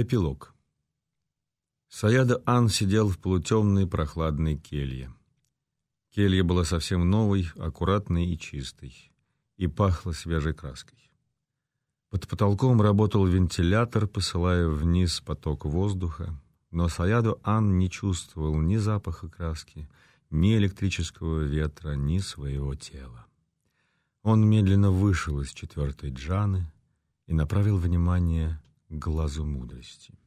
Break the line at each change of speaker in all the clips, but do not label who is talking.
Эпилог. Саяда Ан сидел в полутемной прохладной келье. Келья была совсем новой, аккуратной и чистой, и пахла свежей краской. Под потолком работал вентилятор, посылая вниз поток воздуха, но Саяду Ан не чувствовал ни запаха краски, ни электрического ветра, ни своего тела. Он медленно вышел из четвертой джаны и направил внимание глазу мудрости.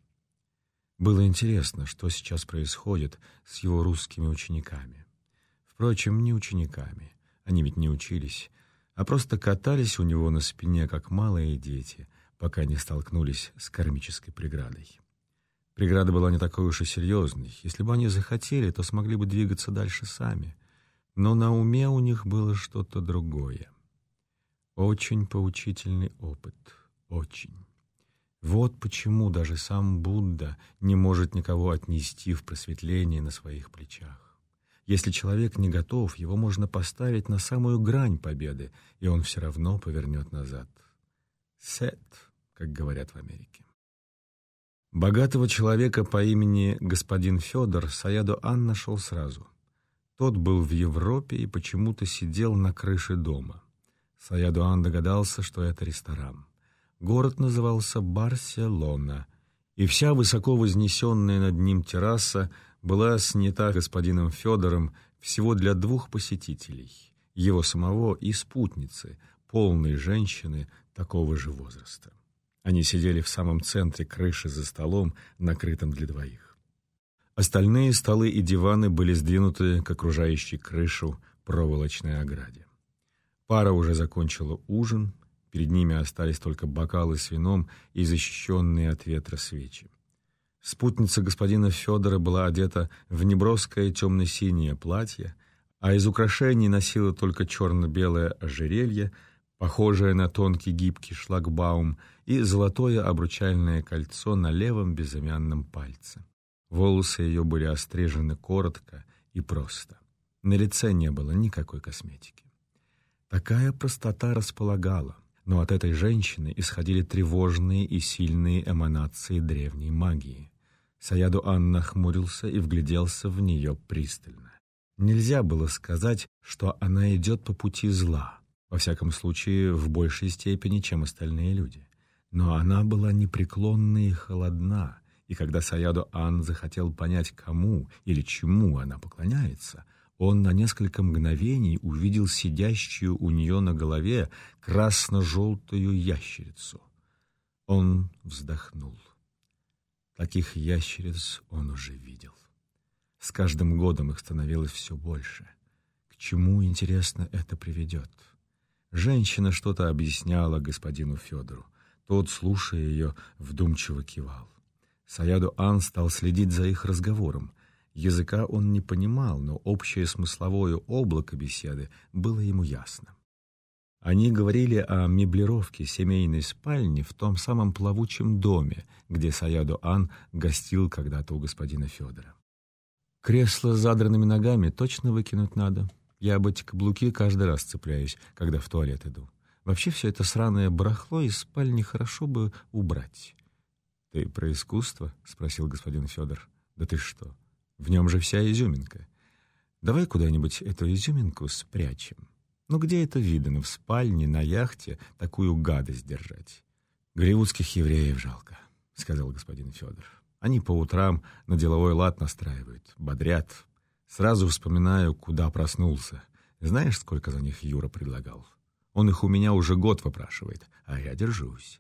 Было интересно, что сейчас происходит с его русскими учениками. Впрочем, не учениками, они ведь не учились, а просто катались у него на спине, как малые дети, пока не столкнулись с кармической преградой. Преграда была не такой уж и серьезной. Если бы они захотели, то смогли бы двигаться дальше сами. Но на уме у них было что-то другое. Очень поучительный опыт. Очень. Вот почему даже сам Будда не может никого отнести в просветление на своих плечах. Если человек не готов, его можно поставить на самую грань победы, и он все равно повернет назад. Сет, как говорят в Америке. Богатого человека по имени господин Федор Саяду Ан нашел сразу. Тот был в Европе и почему-то сидел на крыше дома. Саядуан догадался, что это ресторан. Город назывался Барселона, и вся высоко вознесенная над ним терраса была снята господином Федором всего для двух посетителей, его самого и спутницы, полной женщины такого же возраста. Они сидели в самом центре крыши за столом, накрытым для двоих. Остальные столы и диваны были сдвинуты к окружающей крышу проволочной ограде. Пара уже закончила ужин, перед ними остались только бокалы с вином и защищенные от ветра свечи. Спутница господина Федора была одета в неброское темно-синее платье, а из украшений носила только черно-белое ожерелье, похожее на тонкий гибкий шлагбаум, и золотое обручальное кольцо на левом безымянном пальце. Волосы ее были острижены коротко и просто. На лице не было никакой косметики. Такая простота располагала, но от этой женщины исходили тревожные и сильные эманации древней магии. Саяду Анна хмурился и вгляделся в нее пристально. Нельзя было сказать, что она идет по пути зла, во всяком случае в большей степени, чем остальные люди. Но она была непреклонна и холодна, и когда Саяду Ан захотел понять, кому или чему она поклоняется, он на несколько мгновений увидел сидящую у нее на голове красно-желтую ящерицу. Он вздохнул. Таких ящериц он уже видел. С каждым годом их становилось все больше. К чему, интересно, это приведет? Женщина что-то объясняла господину Федору. Тот, слушая ее, вдумчиво кивал. Саяду Ан стал следить за их разговором — Языка он не понимал, но общее смысловое облако беседы было ему ясно. Они говорили о меблировке семейной спальни в том самом плавучем доме, где Саяду Ан гостил когда-то у господина Федора. Кресло с задранными ногами точно выкинуть надо. Я об эти каблуки каждый раз цепляюсь, когда в туалет иду. Вообще все это сраное барахло из спальни хорошо бы убрать. — Ты про искусство? — спросил господин Федор. — Да ты что? В нем же вся изюминка. Давай куда-нибудь эту изюминку спрячем. Ну где это видно в спальне, на яхте такую гадость держать? Голливудских евреев жалко, — сказал господин Федор. Они по утрам на деловой лад настраивают, бодрят. Сразу вспоминаю, куда проснулся. Знаешь, сколько за них Юра предлагал? Он их у меня уже год выпрашивает, а я держусь.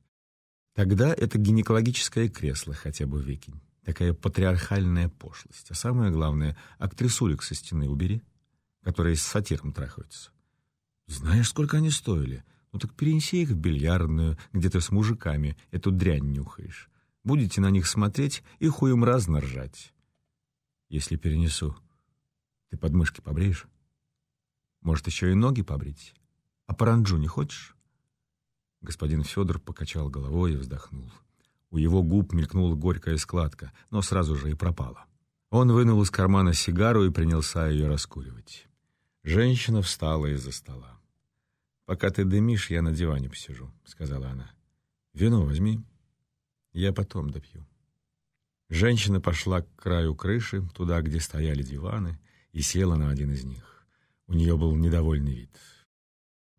Тогда это гинекологическое кресло хотя бы выкинь. Такая патриархальная пошлость. А самое главное, актрисулек со стены убери, которые с сатиром трахаются. Знаешь, сколько они стоили? Ну так перенеси их в бильярдную, где ты с мужиками эту дрянь нюхаешь. Будете на них смотреть и хуем разно ржать. Если перенесу, ты подмышки побреешь? Может, еще и ноги побрить? А паранджу не хочешь? Господин Федор покачал головой и вздохнул. У его губ мелькнула горькая складка, но сразу же и пропала. Он вынул из кармана сигару и принялся ее раскуривать. Женщина встала из-за стола. «Пока ты дымишь, я на диване посижу», — сказала она. «Вино возьми. Я потом допью». Женщина пошла к краю крыши, туда, где стояли диваны, и села на один из них. У нее был недовольный вид.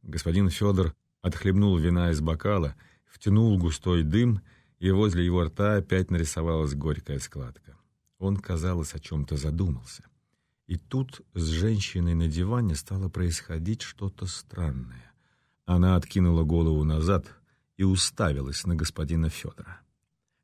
Господин Федор отхлебнул вина из бокала, втянул густой дым, и возле его рта опять нарисовалась горькая складка. Он, казалось, о чем-то задумался. И тут с женщиной на диване стало происходить что-то странное. Она откинула голову назад и уставилась на господина Федора.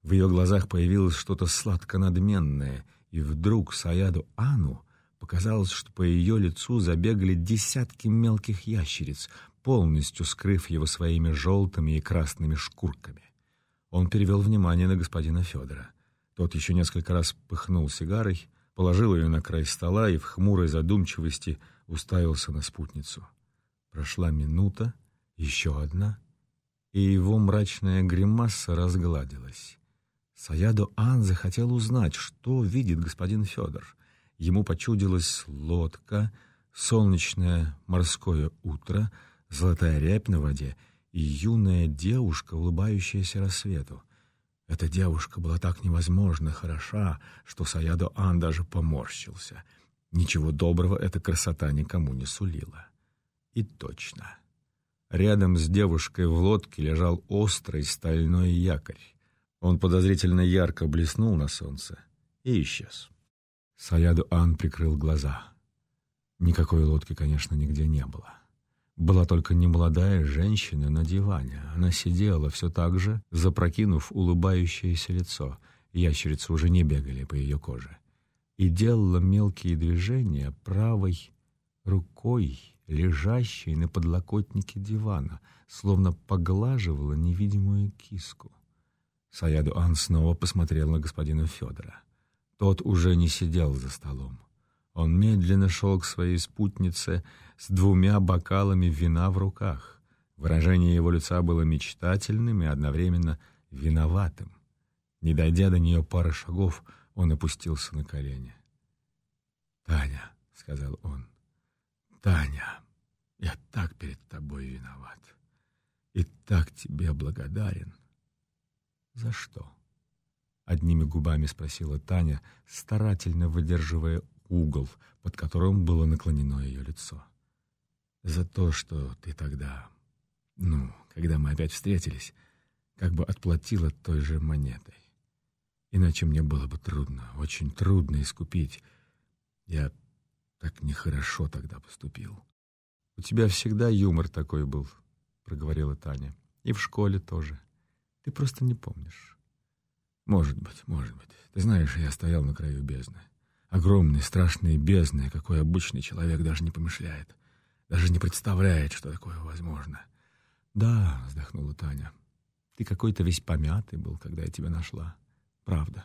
В ее глазах появилось что-то сладко-надменное, и вдруг Саяду Ану показалось, что по ее лицу забегали десятки мелких ящериц, полностью скрыв его своими желтыми и красными шкурками. Он перевел внимание на господина Федора. Тот еще несколько раз пыхнул сигарой, положил ее на край стола и в хмурой задумчивости уставился на спутницу. Прошла минута, еще одна, и его мрачная гримаса разгладилась. Саядо Ан захотел узнать, что видит господин Федор. Ему почудилась лодка, солнечное морское утро, золотая рябь на воде и юная девушка, улыбающаяся рассвету. Эта девушка была так невозможно хороша, что Саядо Ан даже поморщился. Ничего доброго эта красота никому не сулила. И точно. Рядом с девушкой в лодке лежал острый стальной якорь. Он подозрительно ярко блеснул на солнце и исчез. Саяду Ан прикрыл глаза. Никакой лодки, конечно, нигде не было. Была только немолодая женщина на диване. Она сидела все так же, запрокинув улыбающееся лицо. Ящерицы уже не бегали по ее коже. И делала мелкие движения правой рукой, лежащей на подлокотнике дивана, словно поглаживала невидимую киску. Саяду Ан снова посмотрел на господина Федора. Тот уже не сидел за столом. Он медленно шел к своей спутнице с двумя бокалами вина в руках. Выражение его лица было мечтательным и одновременно виноватым. Не дойдя до нее пары шагов, он опустился на колени. «Таня», — сказал он, — «Таня, я так перед тобой виноват и так тебе благодарен. «За что?» — одними губами спросила Таня, старательно выдерживая угол, под которым было наклонено ее лицо. «За то, что ты тогда, ну, когда мы опять встретились, как бы отплатила той же монетой. Иначе мне было бы трудно, очень трудно искупить. Я так нехорошо тогда поступил». «У тебя всегда юмор такой был», — проговорила Таня. «И в школе тоже». Ты просто не помнишь. Может быть, может быть. Ты знаешь, я стоял на краю бездны. Огромной, страшной бездны, какой обычный человек даже не помышляет. Даже не представляет, что такое возможно. Да, вздохнула Таня. Ты какой-то весь помятый был, когда я тебя нашла. Правда.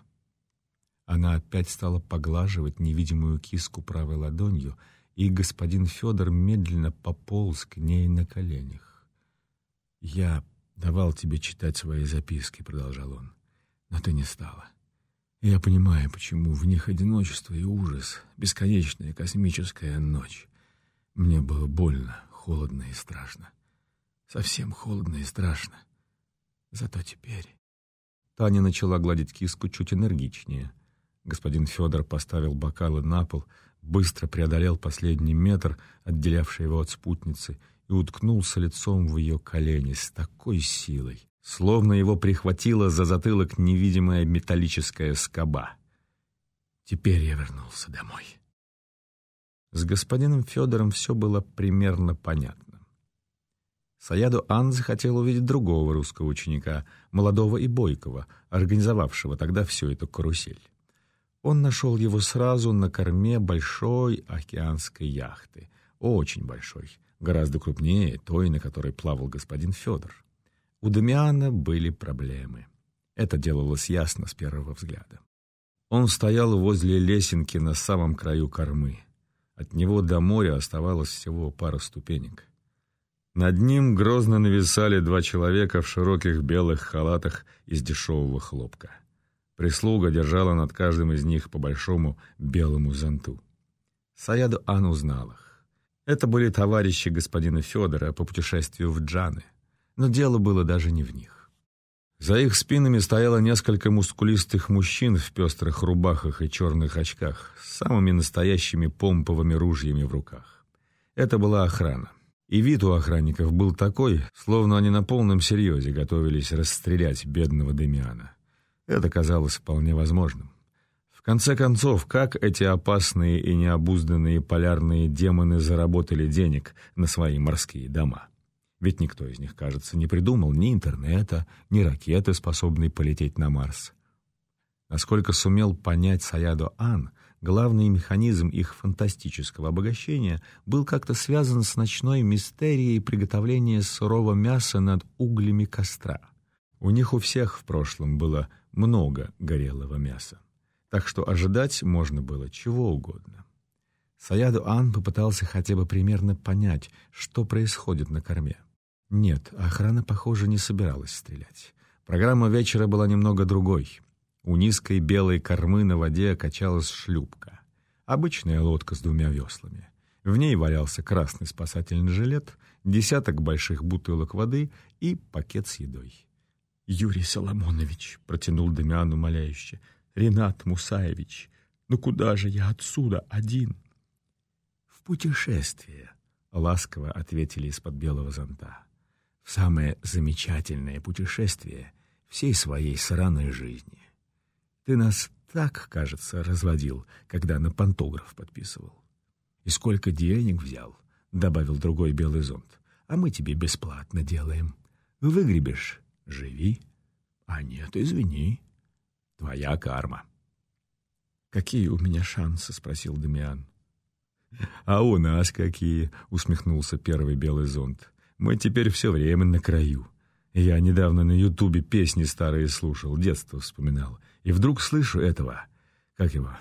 Она опять стала поглаживать невидимую киску правой ладонью, и господин Федор медленно пополз к ней на коленях. Я давал тебе читать свои записки», — продолжал он. «Но ты не стала. Я понимаю, почему в них одиночество и ужас, бесконечная космическая ночь. Мне было больно, холодно и страшно. Совсем холодно и страшно. Зато теперь...» Таня начала гладить киску чуть энергичнее. Господин Федор поставил бокалы на пол, быстро преодолел последний метр, отделявший его от спутницы, и уткнулся лицом в ее колени с такой силой, словно его прихватила за затылок невидимая металлическая скоба. Теперь я вернулся домой. С господином Федором все было примерно понятно. Саяду Ан захотел увидеть другого русского ученика, молодого и бойкого, организовавшего тогда всю эту карусель. Он нашел его сразу на корме большой океанской яхты, очень большой, гораздо крупнее той, на которой плавал господин Федор. У Дамиана были проблемы. Это делалось ясно с первого взгляда. Он стоял возле лесенки на самом краю кормы. От него до моря оставалось всего пара ступенек. Над ним грозно нависали два человека в широких белых халатах из дешевого хлопка. Прислуга держала над каждым из них по большому белому зонту. Саяду Ан узнал их. Это были товарищи господина Федора по путешествию в Джаны, но дело было даже не в них. За их спинами стояло несколько мускулистых мужчин в пестрых рубахах и черных очках с самыми настоящими помповыми ружьями в руках. Это была охрана. И вид у охранников был такой, словно они на полном серьезе готовились расстрелять бедного Демиана. Это казалось вполне возможным. В конце концов, как эти опасные и необузданные полярные демоны заработали денег на свои морские дома? Ведь никто из них, кажется, не придумал ни интернета, ни ракеты, способной полететь на Марс. Насколько сумел понять Саядо Ан, главный механизм их фантастического обогащения был как-то связан с ночной мистерией приготовления сырого мяса над углями костра. У них у всех в прошлом было много горелого мяса, так что ожидать можно было чего угодно. Саяду Ан попытался хотя бы примерно понять, что происходит на корме. Нет, охрана, похоже, не собиралась стрелять. Программа вечера была немного другой. У низкой белой кормы на воде качалась шлюпка. Обычная лодка с двумя веслами. В ней валялся красный спасательный жилет, десяток больших бутылок воды и пакет с едой. «Юрий Соломонович», — протянул Дамиан умоляюще, — «Ренат Мусаевич, ну куда же я отсюда один?» «В путешествие», — ласково ответили из-под белого зонта в самое замечательное путешествие всей своей сраной жизни. Ты нас так, кажется, разводил, когда на пантограф подписывал. И сколько денег взял, — добавил другой белый зонт, — а мы тебе бесплатно делаем. Выгребешь — живи, а нет, извини, твоя карма. «Какие у меня шансы?» — спросил Дамиан. «А у нас какие?» — усмехнулся первый белый зонт. Мы теперь все время на краю. Я недавно на Ютубе песни старые слушал, детство вспоминал. И вдруг слышу этого, как его,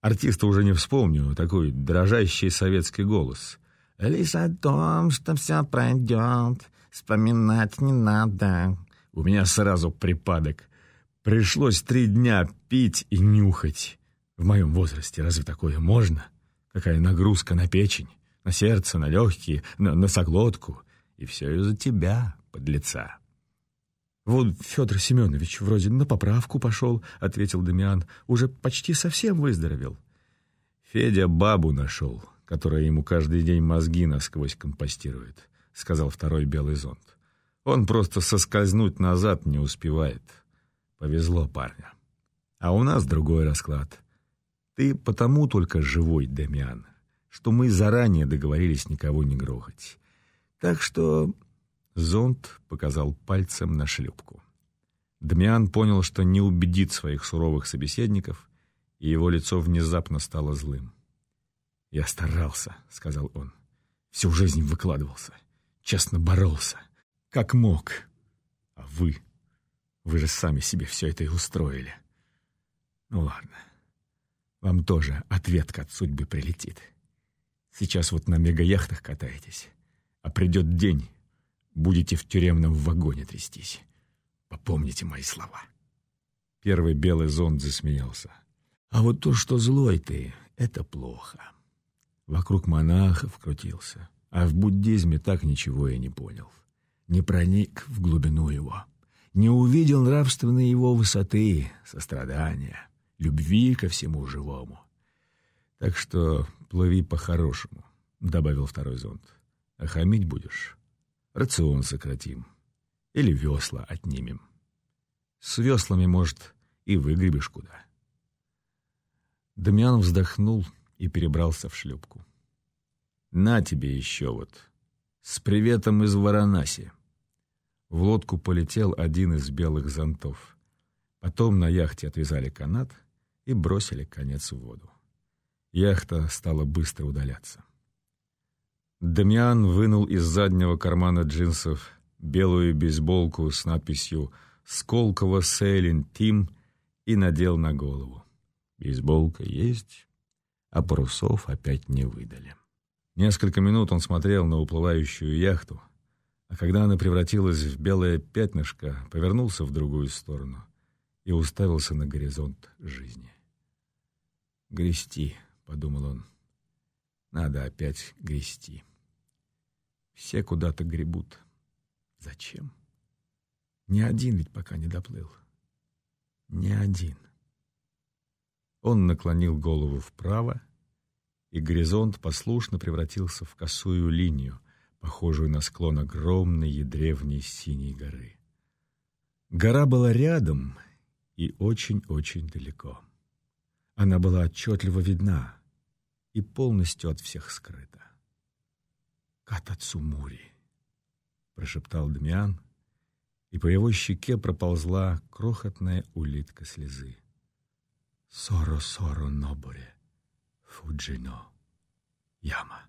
артиста уже не вспомню, такой дрожащий советский голос. «Лишь о том, что все пройдет, вспоминать не надо». У меня сразу припадок. Пришлось три дня пить и нюхать. В моем возрасте разве такое можно? Какая нагрузка на печень, на сердце, на легкие, на носоглотку. И все из-за тебя, подлеца. «Вот Федор Семенович вроде на поправку пошел», — ответил Дамиан. «Уже почти совсем выздоровел». «Федя бабу нашел, которая ему каждый день мозги насквозь компостирует», — сказал второй белый зонт. «Он просто соскользнуть назад не успевает. Повезло парня. А у нас другой расклад. Ты потому только живой, Дамиан, что мы заранее договорились никого не грохать. Так что зонт показал пальцем на шлюпку. Дмиан понял, что не убедит своих суровых собеседников, и его лицо внезапно стало злым. «Я старался», — сказал он. «Всю жизнь выкладывался, честно боролся, как мог. А вы, вы же сами себе все это и устроили. Ну ладно, вам тоже ответка от судьбы прилетит. Сейчас вот на мегаяхтах катаетесь, а придет день, будете в тюремном вагоне трястись. Попомните мои слова. Первый белый зонт засмеялся. А вот то, что злой ты, это плохо. Вокруг монахов крутился, а в буддизме так ничего и не понял. Не проник в глубину его, не увидел нравственной его высоты, сострадания, любви ко всему живому. Так что плыви по-хорошему, — добавил второй зонт. А хамить будешь? Рацион сократим. Или весла отнимем. С веслами, может, и выгребешь куда. Дамиан вздохнул и перебрался в шлюпку. «На тебе еще вот. С приветом из Варанаси». В лодку полетел один из белых зонтов. Потом на яхте отвязали канат и бросили конец в воду. Яхта стала быстро удаляться. Дамиан вынул из заднего кармана джинсов белую бейсболку с надписью «Сколково Сейлин Тим» и надел на голову. Бейсболка есть, а парусов опять не выдали. Несколько минут он смотрел на уплывающую яхту, а когда она превратилась в белое пятнышко, повернулся в другую сторону и уставился на горизонт жизни. «Грести», — подумал он, — надо опять грести. Все куда-то гребут. Зачем? Ни один ведь пока не доплыл. Ни один. Он наклонил голову вправо, и горизонт послушно превратился в косую линию, похожую на склон огромной и древней синей горы. Гора была рядом и очень-очень далеко. Она была отчетливо видна и полностью от всех скрыта. «Катацумури», — прошептал Дамиан, и по его щеке проползла крохотная улитка слезы. «Соро-соро ноборе, фуджино, яма».